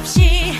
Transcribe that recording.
없이